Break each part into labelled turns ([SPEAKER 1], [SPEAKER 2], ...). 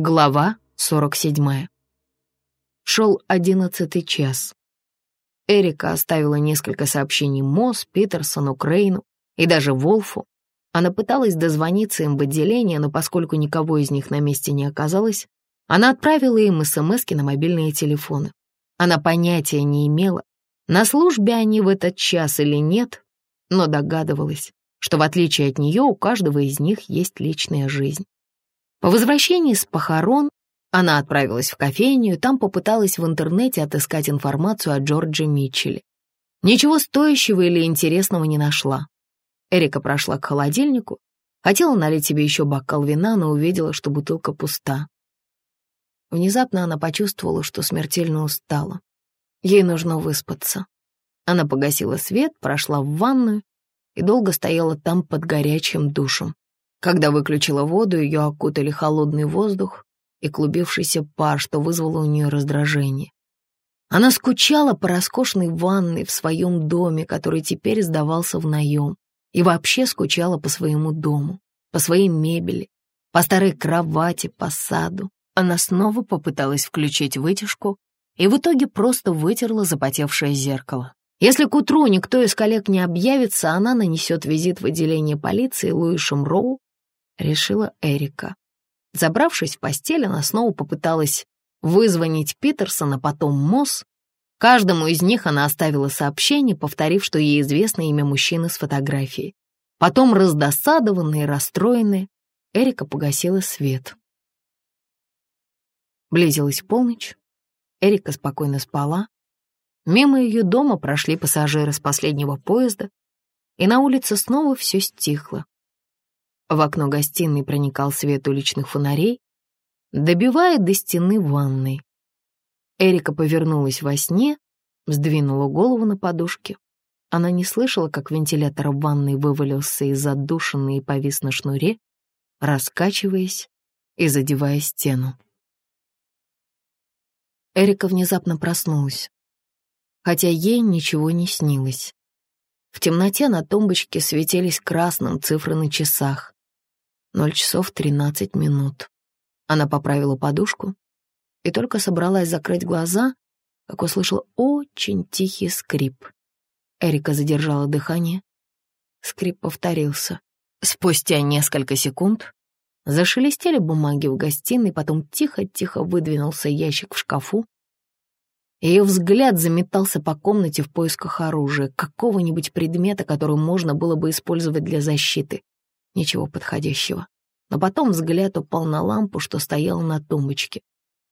[SPEAKER 1] Глава 47. Шел одиннадцатый час. Эрика оставила несколько сообщений Мосс, Питерсону, Крейну и даже Волфу. Она пыталась дозвониться им в отделение, но поскольку никого из них на месте не оказалось, она отправила им СМСки на мобильные телефоны. Она понятия не имела, на службе они в этот час или нет, но догадывалась, что в отличие от нее у каждого из них есть личная жизнь. По возвращении с похорон она отправилась в кофейню там попыталась в интернете отыскать информацию о Джордже Митчелле. Ничего стоящего или интересного не нашла. Эрика прошла к холодильнику, хотела налить себе еще бокал вина, но увидела, что бутылка пуста. Внезапно она почувствовала, что смертельно устала. Ей нужно выспаться. Она погасила свет, прошла в ванную и долго стояла там под горячим душем. Когда выключила воду, ее окутали холодный воздух и клубившийся пар, что вызвало у нее раздражение. Она скучала по роскошной ванной в своем доме, который теперь сдавался в наем, и вообще скучала по своему дому, по своей мебели, по старой кровати, по саду. Она снова попыталась включить вытяжку и в итоге просто вытерла запотевшее зеркало. Если к утру никто из коллег не объявится, она нанесет визит в отделение полиции Луишем Роу решила Эрика. Забравшись в постель, она снова попыталась вызвонить Питерсона, потом Мосс. Каждому из них она оставила сообщение, повторив, что ей известно имя мужчины с фотографией. Потом, раздосадованная и расстроенная, Эрика погасила свет. Близилась полночь. Эрика спокойно спала. Мимо ее дома прошли пассажиры с последнего поезда, и на улице снова все стихло. В окно гостиной проникал свет уличных фонарей, добивая до стены ванной. Эрика повернулась во сне, сдвинула голову на подушке. Она не слышала, как вентилятор в ванной вывалился из отдушины и повис на шнуре, раскачиваясь и задевая стену. Эрика внезапно проснулась, хотя ей ничего не снилось. В темноте на тумбочке светились красным цифры на часах. Ноль часов тринадцать минут. Она поправила подушку и только собралась закрыть глаза, как услышала очень тихий скрип. Эрика задержала дыхание. Скрип повторился. Спустя несколько секунд зашелестели бумаги в гостиной, потом тихо-тихо выдвинулся ящик в шкафу. Ее взгляд заметался по комнате в поисках оружия, какого-нибудь предмета, который можно было бы использовать для защиты. Ничего подходящего. Но потом взгляд упал на лампу, что стояла на тумбочке.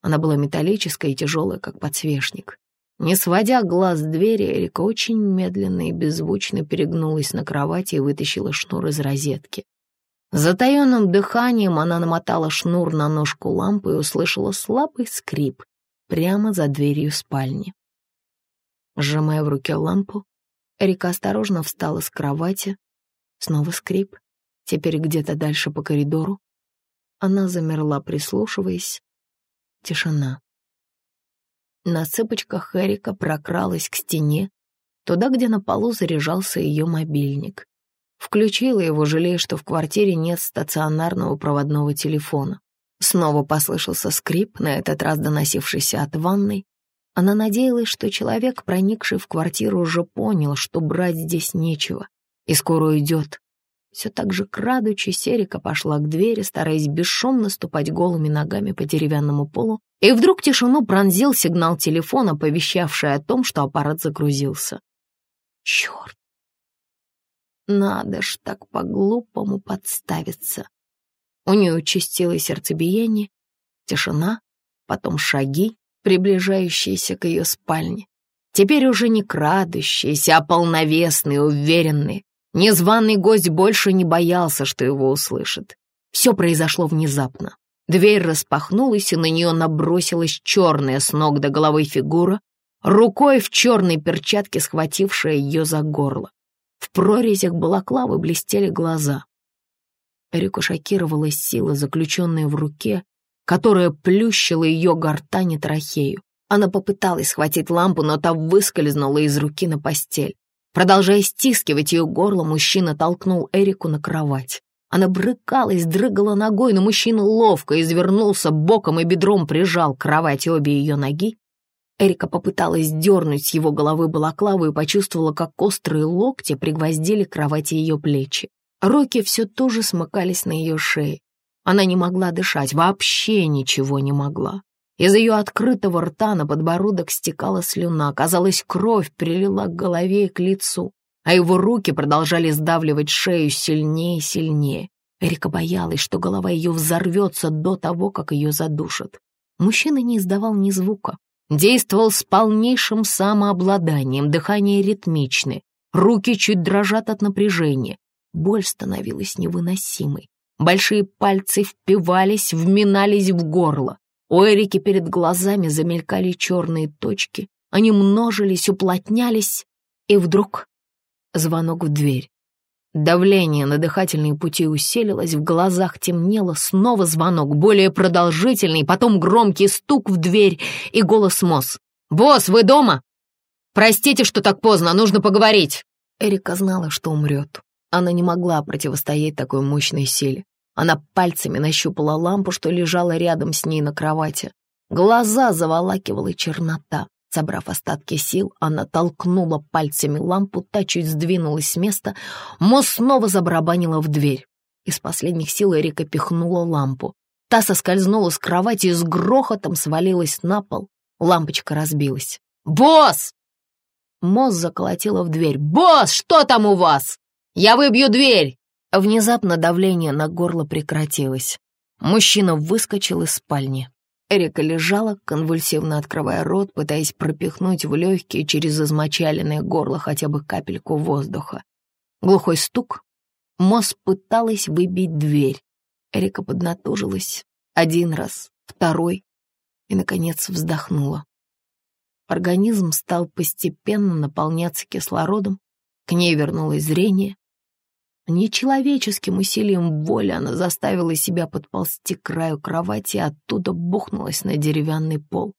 [SPEAKER 1] Она была металлическая и тяжелая, как подсвечник. Не сводя глаз с двери, Эрика очень медленно и беззвучно перегнулась на кровати и вытащила шнур из розетки. Затаенным дыханием она намотала шнур на ножку лампы и услышала слабый скрип прямо за дверью спальни. Сжимая в руке лампу, Эрика осторожно встала с кровати. Снова скрип. Теперь где-то дальше по коридору. Она замерла, прислушиваясь. Тишина. На цыпочках Эрика прокралась к стене, туда, где на полу заряжался ее мобильник. Включила его, жалея, что в квартире нет стационарного проводного телефона. Снова послышался скрип, на этот раз доносившийся от ванной. Она надеялась, что человек, проникший в квартиру, уже понял, что брать здесь нечего, и скоро уйдет, все так же крадучись, Эрика пошла к двери, стараясь бесшумно ступать голыми ногами по деревянному полу, и вдруг тишину пронзил сигнал телефона, оповещавший о том, что аппарат загрузился. Черт! Надо ж так по-глупому подставиться. У нее участилось сердцебиение, тишина, потом шаги, приближающиеся к ее спальне. Теперь уже не крадущиеся, а полновесные, уверенные. Незваный гость больше не боялся, что его услышат. Все произошло внезапно. Дверь распахнулась, и на нее набросилась черная с ног до головы фигура, рукой в черной перчатке схватившая ее за горло. В прорезях балаклавы блестели глаза. Эрику шокировала сила, заключенная в руке, которая плющила ее гортань и трахею. Она попыталась схватить лампу, но та выскользнула из руки на постель. Продолжая стискивать ее горло, мужчина толкнул Эрику на кровать. Она брыкалась, дрыгала ногой, но мужчина ловко извернулся боком и бедром прижал к кровати обе ее ноги. Эрика попыталась дернуть с его головы балаклаву и почувствовала, как острые локти пригвоздили к кровати ее плечи. Руки все тоже смыкались на ее шее. Она не могла дышать, вообще ничего не могла. Из ее открытого рта на подбородок стекала слюна. Казалось, кровь прилила к голове и к лицу, а его руки продолжали сдавливать шею сильнее и сильнее. Эрика боялась, что голова ее взорвется до того, как ее задушат. Мужчина не издавал ни звука. Действовал с полнейшим самообладанием, дыхание ритмичное, руки чуть дрожат от напряжения. Боль становилась невыносимой. Большие пальцы впивались, вминались в горло. У Эрики перед глазами замелькали черные точки. Они множились, уплотнялись, и вдруг звонок в дверь. Давление на дыхательные пути усилилось, в глазах темнело, снова звонок, более продолжительный, потом громкий стук в дверь и голос Мосс. «Босс, вы дома? Простите, что так поздно, нужно поговорить!» Эрика знала, что умрет. Она не могла противостоять такой мощной силе. Она пальцами нащупала лампу, что лежала рядом с ней на кровати. Глаза заволакивала чернота. Собрав остатки сил, она толкнула пальцами лампу, та чуть сдвинулась с места. Мо снова забарабанила в дверь. Из последних сил Эрика пихнула лампу. Та соскользнула с кровати и с грохотом свалилась на пол. Лампочка разбилась. «Босс!» Мосс заколотила в дверь. «Босс, что там у вас? Я выбью дверь!» Внезапно давление на горло прекратилось. Мужчина выскочил из спальни. Эрика лежала, конвульсивно открывая рот, пытаясь пропихнуть в легкие через измочаленное горло хотя бы капельку воздуха. Глухой стук. Мосс пыталась выбить дверь. Эрика поднатужилась. Один раз, второй. И, наконец, вздохнула. Организм стал постепенно наполняться кислородом. К ней вернулось зрение. Нечеловеческим усилием воли она заставила себя подползти к краю кровати и оттуда бухнулась на деревянный пол.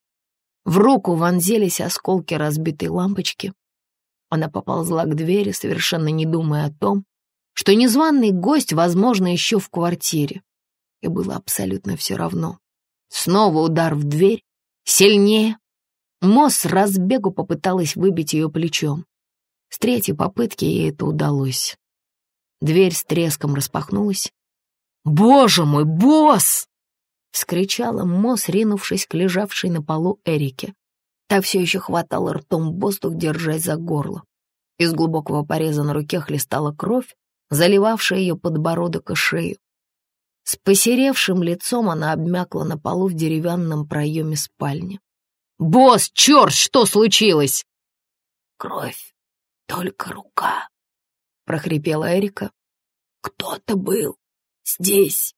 [SPEAKER 1] В руку вонзились осколки разбитой лампочки. Она поползла к двери, совершенно не думая о том, что незваный гость, возможно, еще в квартире. И было абсолютно все равно. Снова удар в дверь, сильнее. Мосс разбегу попыталась выбить ее плечом. С третьей попытки ей это удалось. Дверь с треском распахнулась. «Боже мой, босс!» — вскричала Мосс, ринувшись к лежавшей на полу Эрике. Та все еще хватала ртом воздух, держась за горло. Из глубокого пореза на руке хлестала кровь, заливавшая ее подбородок и шею. С посеревшим лицом она обмякла на полу в деревянном проеме спальни. «Босс, черт, что случилось?»
[SPEAKER 2] «Кровь, только рука», прохрипела Эрика. «Кто-то был здесь!»